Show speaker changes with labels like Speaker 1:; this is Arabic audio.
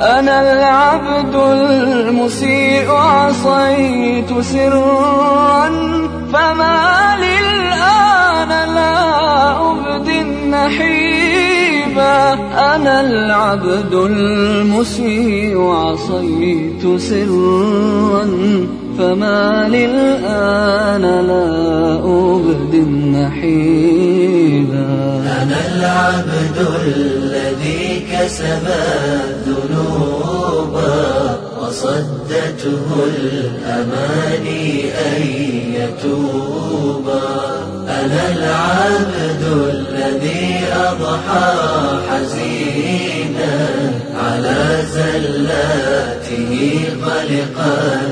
Speaker 1: أنا العبد المسيء عصيت سرا فما للآن لا أبدي النحيبا أنا العبد المسيء عصيت سرا فما للآن لا أبدي النحيبا
Speaker 2: أنا العبد الذي كسب الذنوب. وصدته الأماني أن يتوبا أنا العبد الذي أضحى حزينا على زلاته قلقا